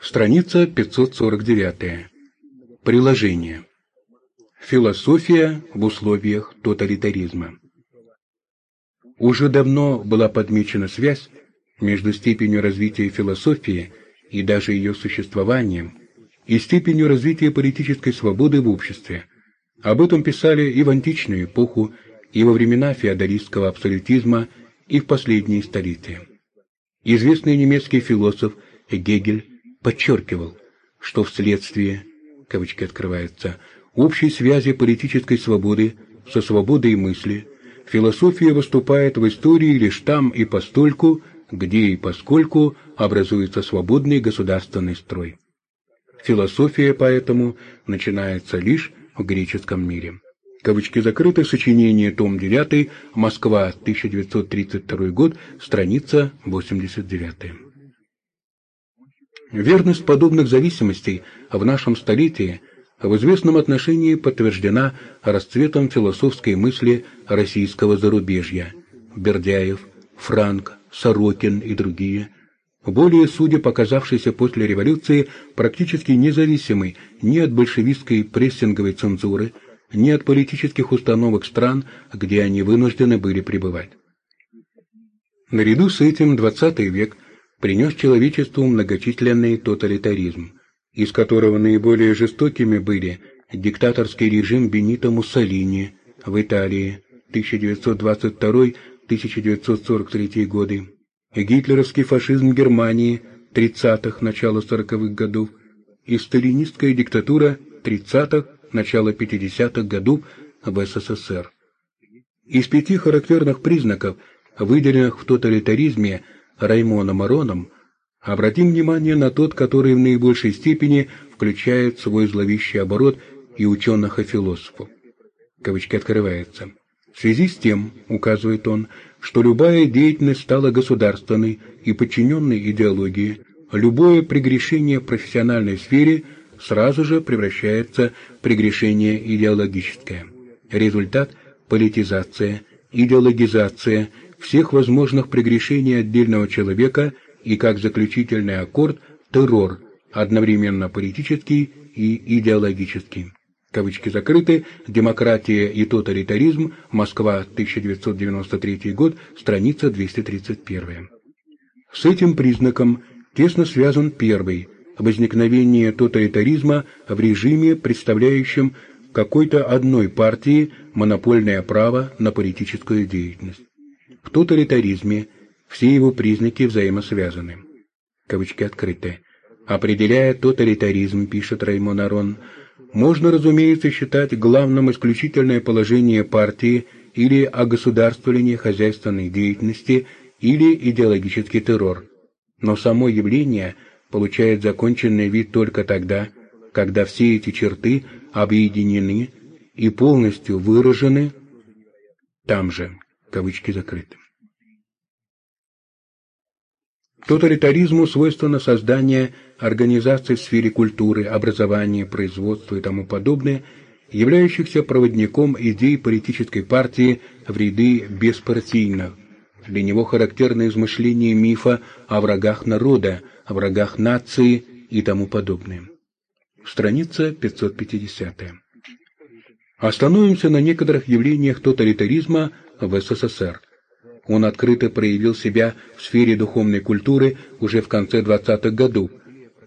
Страница 549. Приложение. Философия в условиях тоталитаризма. Уже давно была подмечена связь между степенью развития философии и даже ее существованием и степенью развития политической свободы в обществе. Об этом писали и в античную эпоху, и во времена феодалистского абсолютизма, и в последние столетия. Известный немецкий философ Гегель подчеркивал, что вследствие, кавычки открываются, общей связи политической свободы со свободой мысли, философия выступает в истории лишь там и постольку, где и поскольку образуется свободный государственный строй. Философия поэтому начинается лишь в греческом мире. Кавычки закрыты. Сочинение, том 9, Москва, 1932 год, страница 89. Верность подобных зависимостей в нашем столетии в известном отношении подтверждена расцветом философской мысли российского зарубежья. Бердяев, Франк, Сорокин и другие – более судя показавшейся после революции практически независимой ни от большевистской прессинговой цензуры, ни от политических установок стран, где они вынуждены были пребывать. Наряду с этим XX век принес человечеству многочисленный тоталитаризм, из которого наиболее жестокими были диктаторский режим Бенито Муссолини в Италии 1922-1943 годы, гитлеровский фашизм Германии 30-х, начала 40-х годов и сталинистская диктатура 30-х, начала 50-х годов в СССР. Из пяти характерных признаков, выделенных в тоталитаризме Раймоном Ароном, обратим внимание на тот, который в наибольшей степени включает свой зловещий оборот и ученых и философов. Кавычки открываются. В связи с тем, указывает он, что любая деятельность стала государственной и подчиненной идеологии, любое прегрешение в профессиональной сфере сразу же превращается в прегрешение идеологическое. Результат – политизация, идеологизация всех возможных прегрешений отдельного человека и, как заключительный аккорд, террор, одновременно политический и идеологический кавычки закрыты, «Демократия и тоталитаризм», Москва, 1993 год, страница 231. С этим признаком тесно связан первый – возникновение тоталитаризма в режиме, представляющем какой-то одной партии монопольное право на политическую деятельность. В тоталитаризме все его признаки взаимосвязаны. Кавычки открыты. Определяя тоталитаризм, пишет Раймон Арон, можно, разумеется, считать главным исключительное положение партии или огосударствление хозяйственной деятельности или идеологический террор. Но само явление получает законченный вид только тогда, когда все эти черты объединены и полностью выражены там же, кавычки закрыты. Тоталитаризму свойственно создание организаций в сфере культуры, образования, производства и тому подобное, являющихся проводником идей политической партии в ряды беспартийных. Для него характерно измышление мифа о врагах народа, о врагах нации и тому подобное. Страница 550. Остановимся на некоторых явлениях тоталитаризма в СССР. Он открыто проявил себя в сфере духовной культуры уже в конце 20-х годов,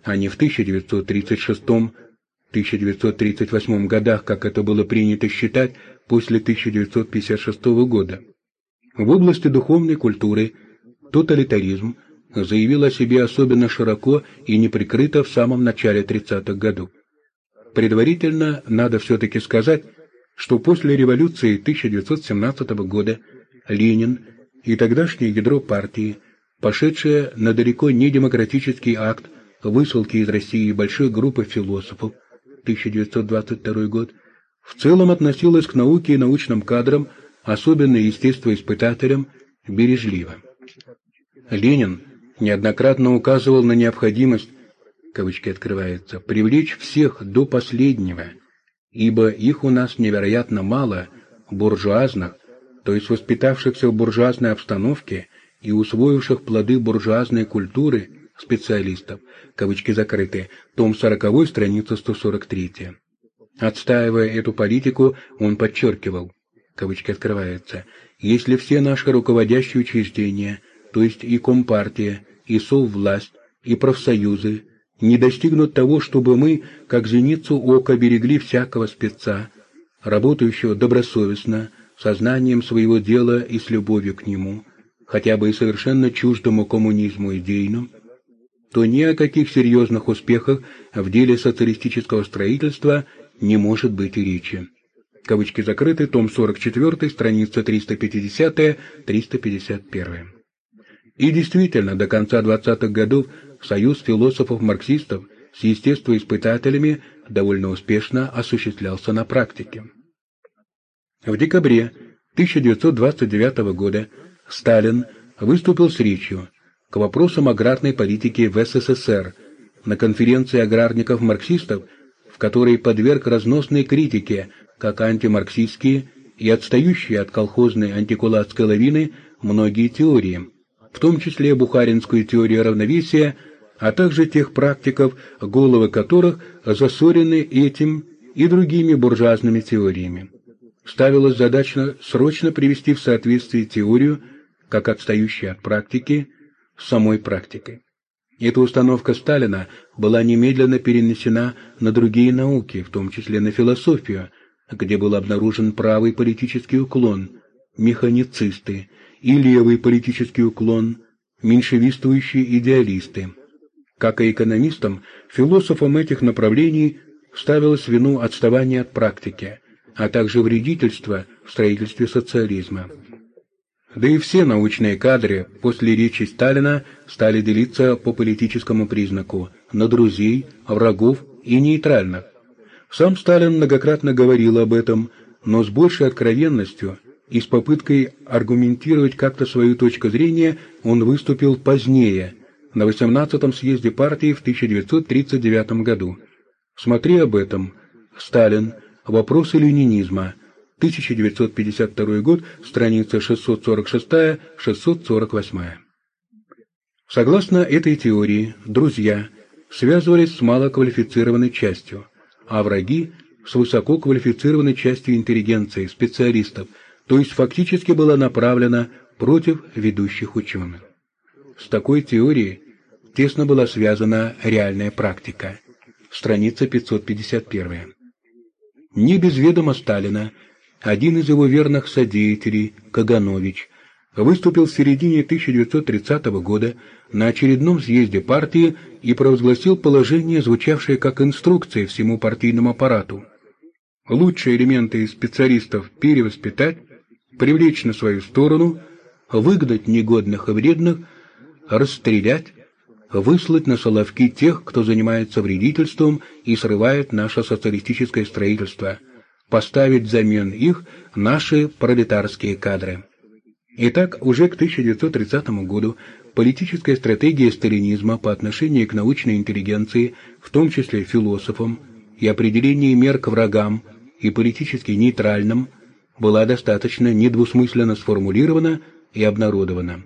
а не в 1936-1938 годах, как это было принято считать после 1956 года. В области духовной культуры тоталитаризм заявил о себе особенно широко и неприкрыто в самом начале 30-х годов. Предварительно надо все-таки сказать, что после революции 1917 года Ленин и тогдашнее ядро партии, пошедшее на далеко не демократический акт высылки из России большой группы философов, 1922 год, в целом относилась к науке и научным кадрам, особенно естествоиспытателям, бережливо. Ленин неоднократно указывал на необходимость, кавычки открываются, привлечь всех до последнего, ибо их у нас невероятно мало, буржуазных, то есть воспитавшихся в буржуазной обстановке и усвоивших плоды буржуазной культуры – специалистов, кавычки закрыты, том 40, страница 143. Отстаивая эту политику, он подчеркивал, кавычки открываются, если все наши руководящие учреждения, то есть и Компартия, и Соввласть, и профсоюзы, не достигнут того, чтобы мы, как зеницу ока, берегли всякого спеца, работающего добросовестно, сознанием своего дела и с любовью к нему, хотя бы и совершенно чуждому коммунизму идейно, то ни о каких серьезных успехах в деле социалистического строительства не может быть и речи. Кавычки закрыты, том 44, страница 350-351. И действительно, до конца 20-х годов союз философов-марксистов с естествоиспытателями довольно успешно осуществлялся на практике. В декабре 1929 года Сталин выступил с речью к вопросам аграрной политики в СССР на конференции аграрников-марксистов, в которой подверг разносной критике как антимарксистские и отстающие от колхозной антикулацкой лавины многие теории, в том числе бухаринскую теорию равновесия, а также тех практиков, головы которых засорены этим и другими буржуазными теориями. Ставилась задача срочно привести в соответствие теорию, как отстающую от практики, с самой практикой. Эта установка Сталина была немедленно перенесена на другие науки, в том числе на философию, где был обнаружен правый политический уклон, механицисты, и левый политический уклон, меньшевистующие идеалисты. Как и экономистам, философам этих направлений ставилось вину отставания от практики, а также вредительства в строительстве социализма. Да и все научные кадры после речи Сталина стали делиться по политическому признаку на друзей, врагов и нейтральных. Сам Сталин многократно говорил об этом, но с большей откровенностью и с попыткой аргументировать как-то свою точку зрения он выступил позднее, на 18-м съезде партии в 1939 году. Смотри об этом. Сталин. Вопросы ленинизма. 1952 год, страница 646-648. Согласно этой теории, друзья связывались с малоквалифицированной частью, а враги с высококвалифицированной частью интеллигенции, специалистов, то есть фактически была направлена против ведущих ученых. С такой теорией тесно была связана реальная практика. Страница 551. Не без ведома Сталина один из его верных содеятелей, Каганович, выступил в середине 1930 года на очередном съезде партии и провозгласил положение, звучавшее как инструкция всему партийному аппарату. Лучшие элементы специалистов перевоспитать, привлечь на свою сторону, выгнать негодных и вредных, расстрелять, выслать на соловки тех, кто занимается вредительством и срывает наше социалистическое строительство, поставить взамен их наши пролетарские кадры. Итак, уже к 1930 году политическая стратегия сталинизма по отношению к научной интеллигенции, в том числе философам, и определение мер к врагам и политически нейтральным, была достаточно недвусмысленно сформулирована и обнародована.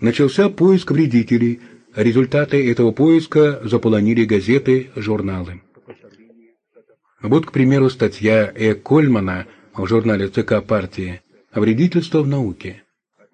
Начался поиск вредителей, результаты этого поиска заполонили газеты, журналы. Вот, к примеру, статья Э. Кольмана в журнале ЦК партии «Вредительство в науке».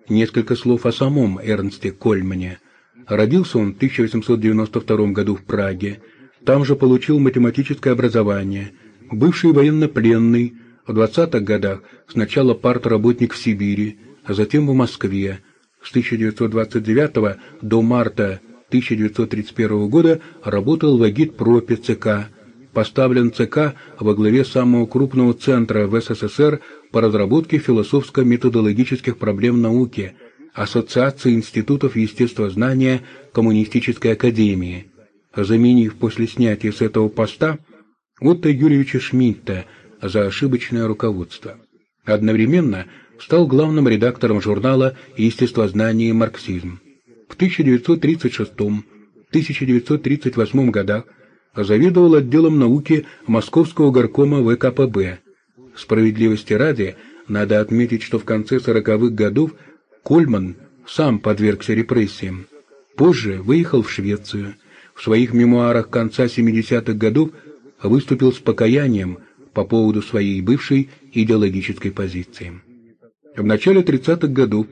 Несколько слов о самом Эрнсте Кольмане. Родился он в 1892 году в Праге, там же получил математическое образование, бывший военнопленный, в 20-х годах сначала партработник в Сибири, а затем в Москве, с 1929 до марта 1931 года работал в агитпропе ЦК, поставлен ЦК во главе самого крупного центра в СССР по разработке философско-методологических проблем науки, Ассоциации институтов естествознания Коммунистической академии, заменив после снятия с этого поста Отто Юрьевича Шмидта за ошибочное руководство. Одновременно стал главным редактором журнала «Естествознание и марксизм». В 1936-1938 годах заведовал отделом науки Московского горкома ВКПБ. Справедливости ради, надо отметить, что в конце 40-х годов Кольман сам подвергся репрессиям. Позже выехал в Швецию. В своих мемуарах конца 70-х годов выступил с покаянием по поводу своей бывшей идеологической позиции. В начале 30-х годов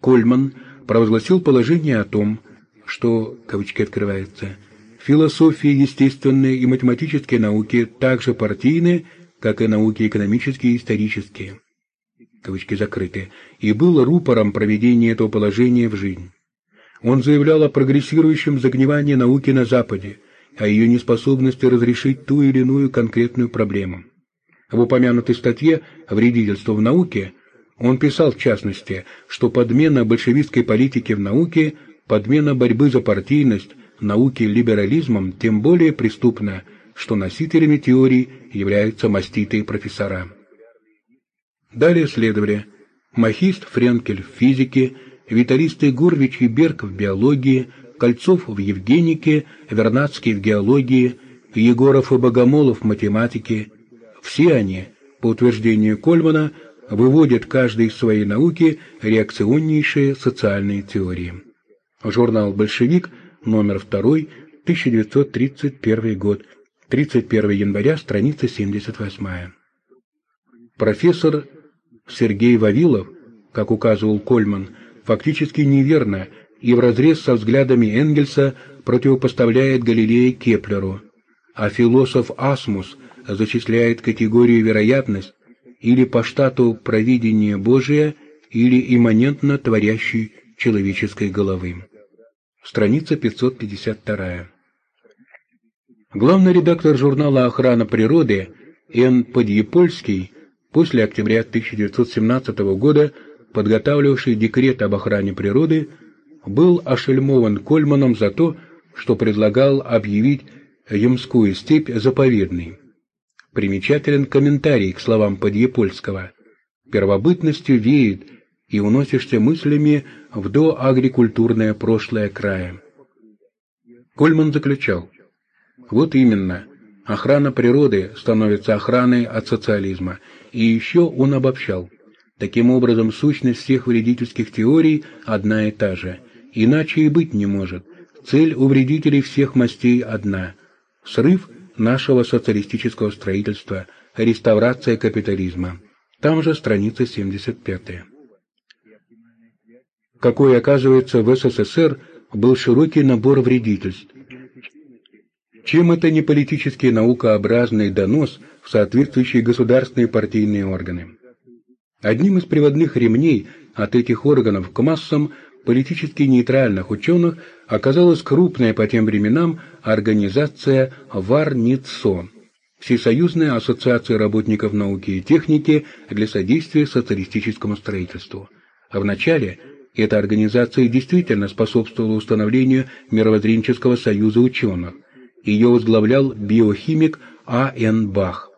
Кольман провозгласил положение о том, что, кавычки открываются, философия, естественные и математические науки также партийны, как и науки экономические и исторические, кавычки закрыты, и был рупором проведения этого положения в жизнь. Он заявлял о прогрессирующем загнивании науки на Западе, о ее неспособности разрешить ту или иную конкретную проблему. В упомянутой статье «Вредительство в науке» он писал в частности, что подмена большевистской политики в науке, подмена борьбы за партийность науки либерализмом тем более преступна, что носителями теорий являются маститые профессора. Далее следовали Махист Френкель в физике, Виталисты Гурвич и Берг в биологии, Кольцов в Евгенике, Вернадский в геологии, Егоров и Богомолов в математике. Все они, по утверждению Кольмана, выводят каждый из своей науки реакционнейшие социальные теории. Журнал «Большевик», номер 2, 1931 год, 31 января, страница 78. Профессор Сергей Вавилов, как указывал Кольман, фактически неверно и вразрез со взглядами Энгельса противопоставляет Галилея Кеплеру, а философ Асмус зачисляет категорию вероятность или по штату провидения Божия или имманентно творящей человеческой головы. Страница 552. Главный редактор журнала «Охрана природы» Н. Подъепольский после октября 1917 года подготавливавший декрет об охране природы, был ошельмован Кольманом за то, что предлагал объявить Ямскую степь заповедной. Примечателен комментарий к словам Подъепольского. «Первобытностью веет, и уносишься мыслями в доагрикультурное прошлое края». Кольман заключал, «Вот именно, охрана природы становится охраной от социализма». И еще он обобщал – Таким образом, сущность всех вредительских теорий одна и та же. Иначе и быть не может. Цель у вредителей всех мастей одна – срыв нашего социалистического строительства, реставрация капитализма. Там же страница 75. Какой, оказывается, в СССР был широкий набор вредительств. Чем это не политический наукообразный донос в соответствующие государственные партийные органы? Одним из приводных ремней от этих органов к массам политически нейтральных ученых оказалась крупная по тем временам организация ВАРНИЦО – Всесоюзная ассоциация работников науки и техники для содействия социалистическому строительству. А вначале эта организация действительно способствовала установлению мировоззренческого союза ученых. Ее возглавлял биохимик А. Н. Бах.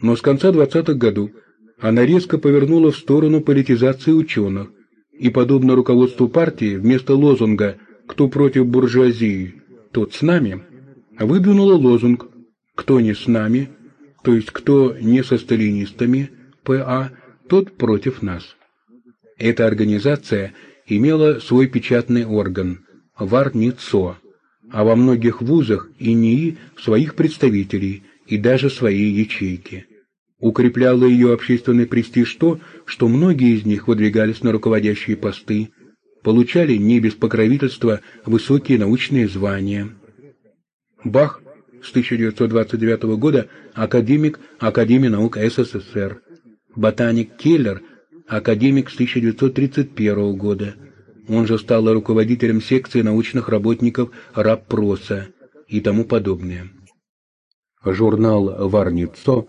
Но с конца 20-х годов она резко повернула в сторону политизации ученых и, подобно руководству партии, вместо лозунга «Кто против буржуазии, тот с нами», выдвинула лозунг «Кто не с нами», то есть кто не со сталинистами, ПА, тот против нас. Эта организация имела свой печатный орган – ВАРНИЦО, а во многих вузах и НИИ своих представителей и даже свои ячейки – Укрепляло ее общественный престиж то, что многие из них выдвигались на руководящие посты, получали не без покровительства высокие научные звания. Бах с 1929 года академик Академии наук СССР, ботаник Келлер академик с 1931 года. Он же стал руководителем секции научных работников РАППРОСа и тому подобное. Журнал «Варницо»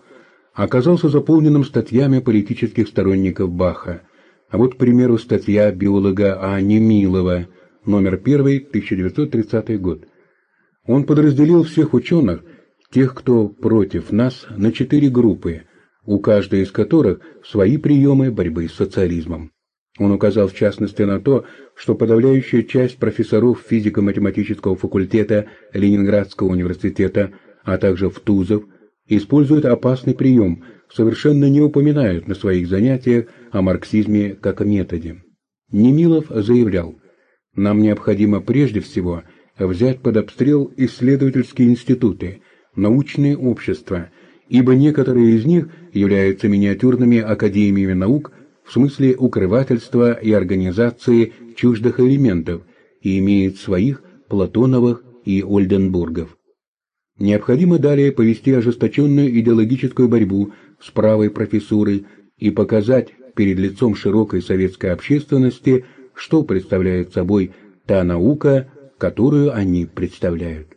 оказался заполненным статьями политических сторонников Баха. А вот, к примеру, статья биолога А. Немилова, номер 1, 1930 год. Он подразделил всех ученых, тех, кто против нас, на четыре группы, у каждой из которых свои приемы борьбы с социализмом. Он указал в частности на то, что подавляющая часть профессоров физико-математического факультета Ленинградского университета, а также в ТУЗов, используют опасный прием, совершенно не упоминают на своих занятиях о марксизме как о методе. Немилов заявлял, Нам необходимо прежде всего взять под обстрел исследовательские институты, научные общества, ибо некоторые из них являются миниатюрными академиями наук в смысле укрывательства и организации чуждых элементов и имеют своих Платоновых и Ольденбургов. Необходимо далее повести ожесточенную идеологическую борьбу с правой профессурой и показать перед лицом широкой советской общественности, что представляет собой та наука, которую они представляют.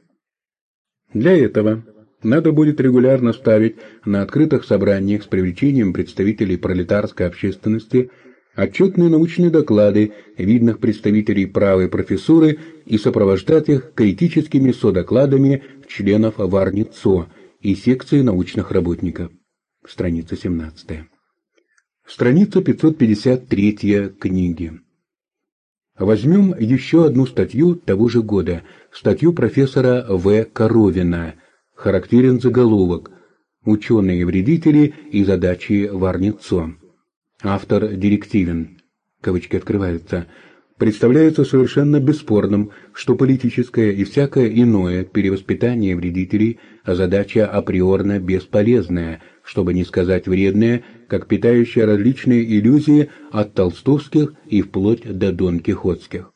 Для этого надо будет регулярно ставить на открытых собраниях с привлечением представителей пролетарской общественности отчетные научные доклады видных представителей правой профессуры и сопровождать их критическими содокладами членов Варницо и секции научных работников. Страница 17. Страница 553 книги. Возьмем еще одну статью того же года, статью профессора В. Коровина характерен заголовок «Ученые-вредители и задачи Варницо». Автор директивен, кавычки открываются, представляется совершенно бесспорным, что политическое и всякое иное перевоспитание вредителей – задача априорно бесполезная, чтобы не сказать вредная, как питающая различные иллюзии от толстовских и вплоть до дон кихотских.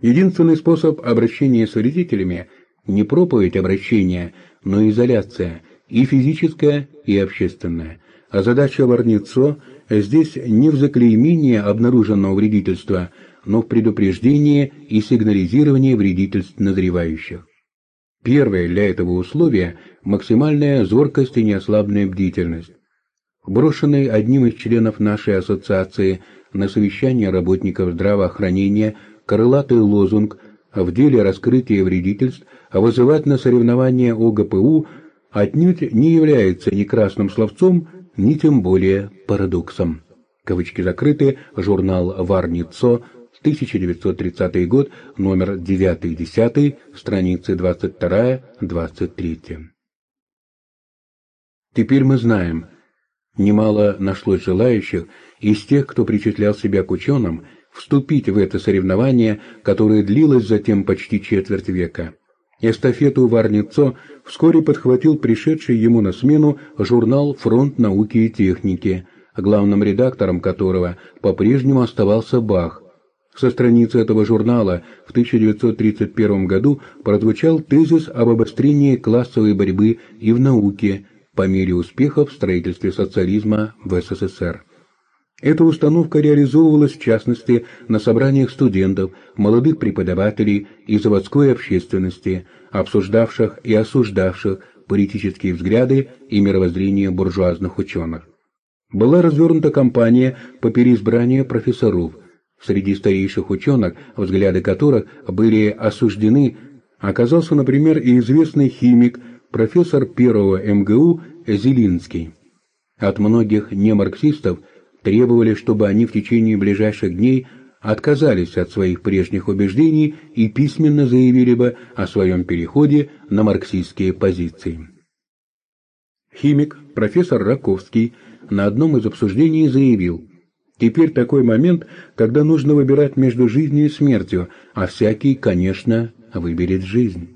Единственный способ обращения с вредителями – не проповедь обращения, но изоляция, и физическая, и общественная. А задача Варницо здесь не в заклеймении обнаруженного вредительства, но в предупреждении и сигнализировании вредительств назревающих. Первое для этого условия – максимальная зоркость и неослабная бдительность. Брошенный одним из членов нашей ассоциации на совещание работников здравоохранения крылатый лозунг в деле раскрытия вредительств вызывать на соревнования ОГПУ отнюдь не является ни красным словцом, ни тем более парадоксом. Кавычки закрыты, журнал «Варницо», 1930 год, номер 9-10, страницы 22-23. Теперь мы знаем, немало нашлось желающих из тех, кто причислял себя к ученым, вступить в это соревнование, которое длилось затем почти четверть века. Эстафету Варницо вскоре подхватил пришедший ему на смену журнал «Фронт науки и техники», главным редактором которого по-прежнему оставался Бах. Со страницы этого журнала в 1931 году прозвучал тезис об обострении классовой борьбы и в науке по мере успехов в строительстве социализма в СССР. Эта установка реализовывалась в частности на собраниях студентов, молодых преподавателей и заводской общественности, обсуждавших и осуждавших политические взгляды и мировоззрение буржуазных ученых. Была развернута кампания по переизбранию профессоров, среди старейших ученых, взгляды которых были осуждены, оказался, например, и известный химик, профессор первого МГУ Зелинский. От многих немарксистов – требовали, чтобы они в течение ближайших дней отказались от своих прежних убеждений и письменно заявили бы о своем переходе на марксистские позиции. Химик, профессор Раковский, на одном из обсуждений заявил, «Теперь такой момент, когда нужно выбирать между жизнью и смертью, а всякий, конечно, выберет жизнь».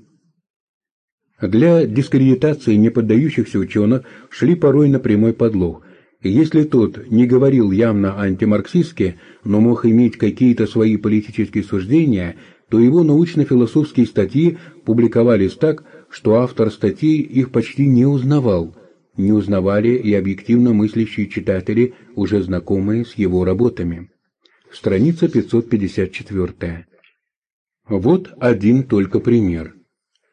Для дискредитации неподдающихся ученых шли порой на прямой подлог – если тот не говорил явно антимарксистски, но мог иметь какие-то свои политические суждения, то его научно-философские статьи публиковались так, что автор статей их почти не узнавал. Не узнавали и объективно мыслящие читатели, уже знакомые с его работами. Страница 554. Вот один только пример.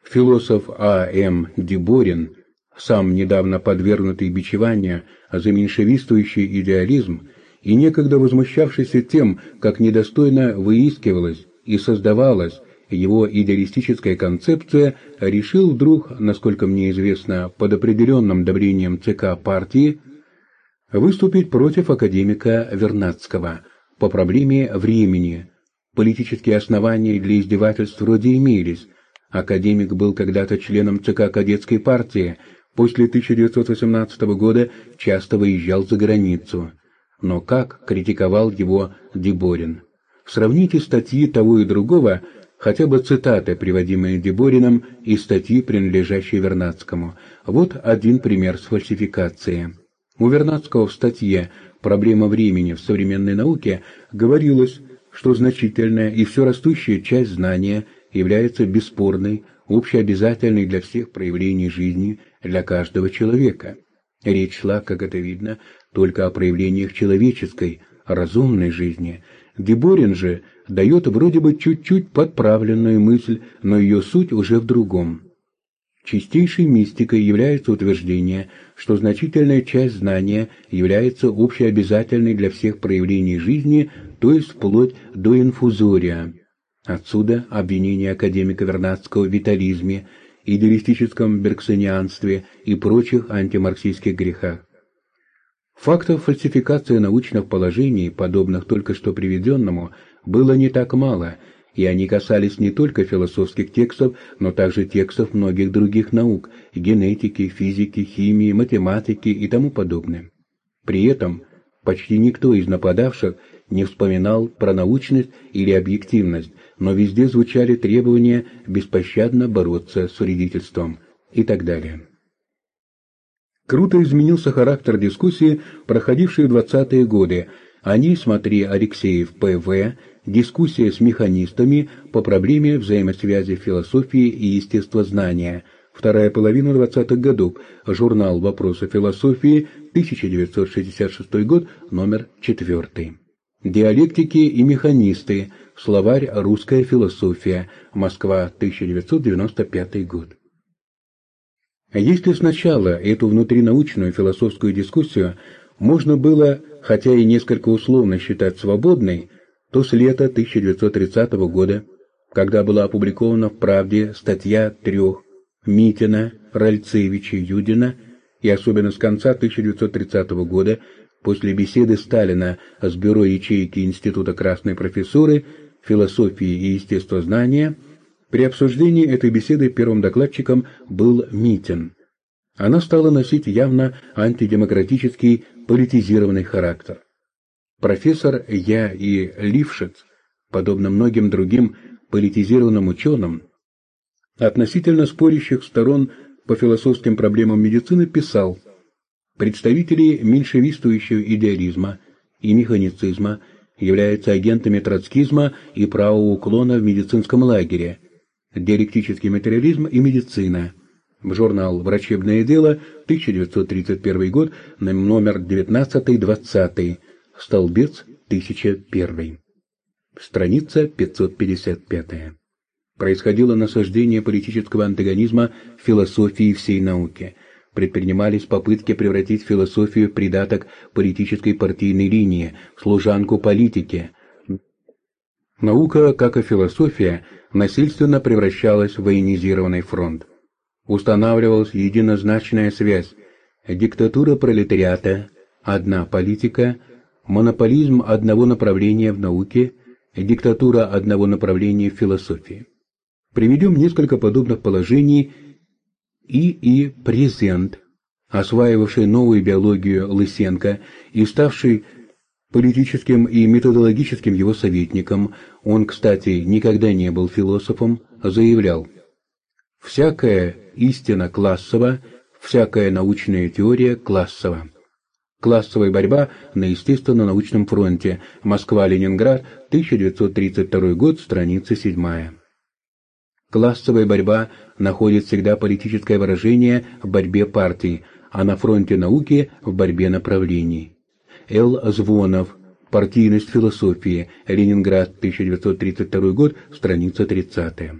Философ А. М. Деборин сам недавно подвергнутый бичеванию за меньшевистующий идеализм и некогда возмущавшийся тем, как недостойно выискивалась и создавалась его идеалистическая концепция, решил вдруг, насколько мне известно, под определенным давлением ЦК партии, выступить против академика Вернадского по проблеме времени. Политические основания для издевательств вроде имелись. Академик был когда-то членом ЦК кадетской партии, После 1918 года часто выезжал за границу. Но как критиковал его Деборин? Сравните статьи того и другого, хотя бы цитаты, приводимые Деборином, из статьи, принадлежащей Вернадскому. Вот один пример сфальсификации. У Вернадского в статье «Проблема времени в современной науке» говорилось, что значительная и все растущая часть знания является бесспорной, общеобязательной для всех проявлений жизни для каждого человека. Речь шла, как это видно, только о проявлениях человеческой, разумной жизни. Деборин же дает вроде бы чуть-чуть подправленную мысль, но ее суть уже в другом. Чистейшей мистикой является утверждение, что значительная часть знания является общеобязательной для всех проявлений жизни, то есть вплоть до инфузория. Отсюда обвинение академика Вернадского в витализме, идеалистическом бергсонианстве и прочих антимарксистских грехах. Фактов фальсификации научных положений, подобных только что приведенному, было не так мало, и они касались не только философских текстов, но также текстов многих других наук – генетики, физики, химии, математики и тому подобное. При этом почти никто из нападавших не вспоминал про научность или объективность, но везде звучали требования беспощадно бороться с вредительством и так далее. Круто изменился характер дискуссии, проходившей в 20-е годы. Они, смотри, Алексеев, П.В., дискуссия с механистами по проблеме взаимосвязи философии и естествознания, вторая половина 20-х годов, журнал «Вопросы философии», 1966 год, номер 4. Диалектики и механисты, словарь «Русская философия», Москва, 1995 год. Если сначала эту внутринаучную философскую дискуссию можно было, хотя и несколько условно считать свободной, то с лета 1930 года, когда была опубликована в «Правде» статья трех Митина, Ральцевича, Юдина, и особенно с конца 1930 года, после беседы Сталина с бюро ячейки Института Красной Профессуры, философии и естествознания, при обсуждении этой беседы первым докладчиком был Митин. Она стала носить явно антидемократический политизированный характер. Профессор Я и Лившиц, подобно многим другим политизированным ученым, относительно спорящих сторон по философским проблемам медицины писал «Представители меньшевистующего идеализма и механицизма являются агентами троцкизма и правого уклона в медицинском лагере, диалектический материализм и медицина». Журнал «Врачебное дело», 1931 год, номер 19-20, Столбец 1001. Страница 555. Происходило насаждение политического антагонизма философии всей науки. Предпринимались попытки превратить философию в придаток политической партийной линии, в служанку политики. Наука, как и философия, насильственно превращалась в военизированный фронт. Устанавливалась единозначная связь. Диктатура пролетариата, одна политика, монополизм одного направления в науке, диктатура одного направления в философии. Приведем несколько подобных положений и и Презент, осваивавший новую биологию Лысенко и ставший политическим и методологическим его советником, он, кстати, никогда не был философом, заявлял «Всякая истина классова, всякая научная теория классова». Классовая борьба на естественно-научном фронте. Москва-Ленинград, 1932 год, страница 7. Классовая борьба находит всегда политическое выражение в борьбе партий, а на фронте науки в борьбе направлений. Л. Звонов. Партийность философии. Ленинград, 1932 год, страница 30.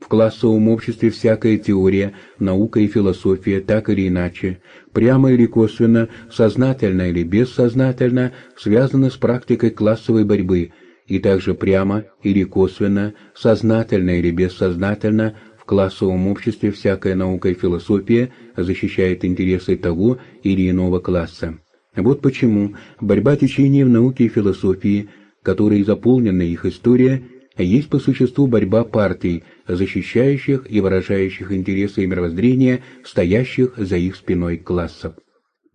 В классовом обществе всякая теория, наука и философия, так или иначе, прямо или косвенно, сознательно или бессознательно, связаны с практикой классовой борьбы, и также прямо или косвенно, сознательно или бессознательно, классовом обществе всякая наука и философия защищает интересы того или иного класса. Вот почему борьба течений в науке и философии, которые заполнена их история, есть по существу борьба партий, защищающих и выражающих интересы и мировоззрения, стоящих за их спиной классов.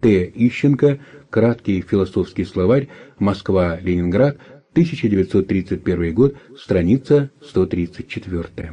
Т. Ищенко, краткий философский словарь, Москва, Ленинград, 1931 год, страница 134.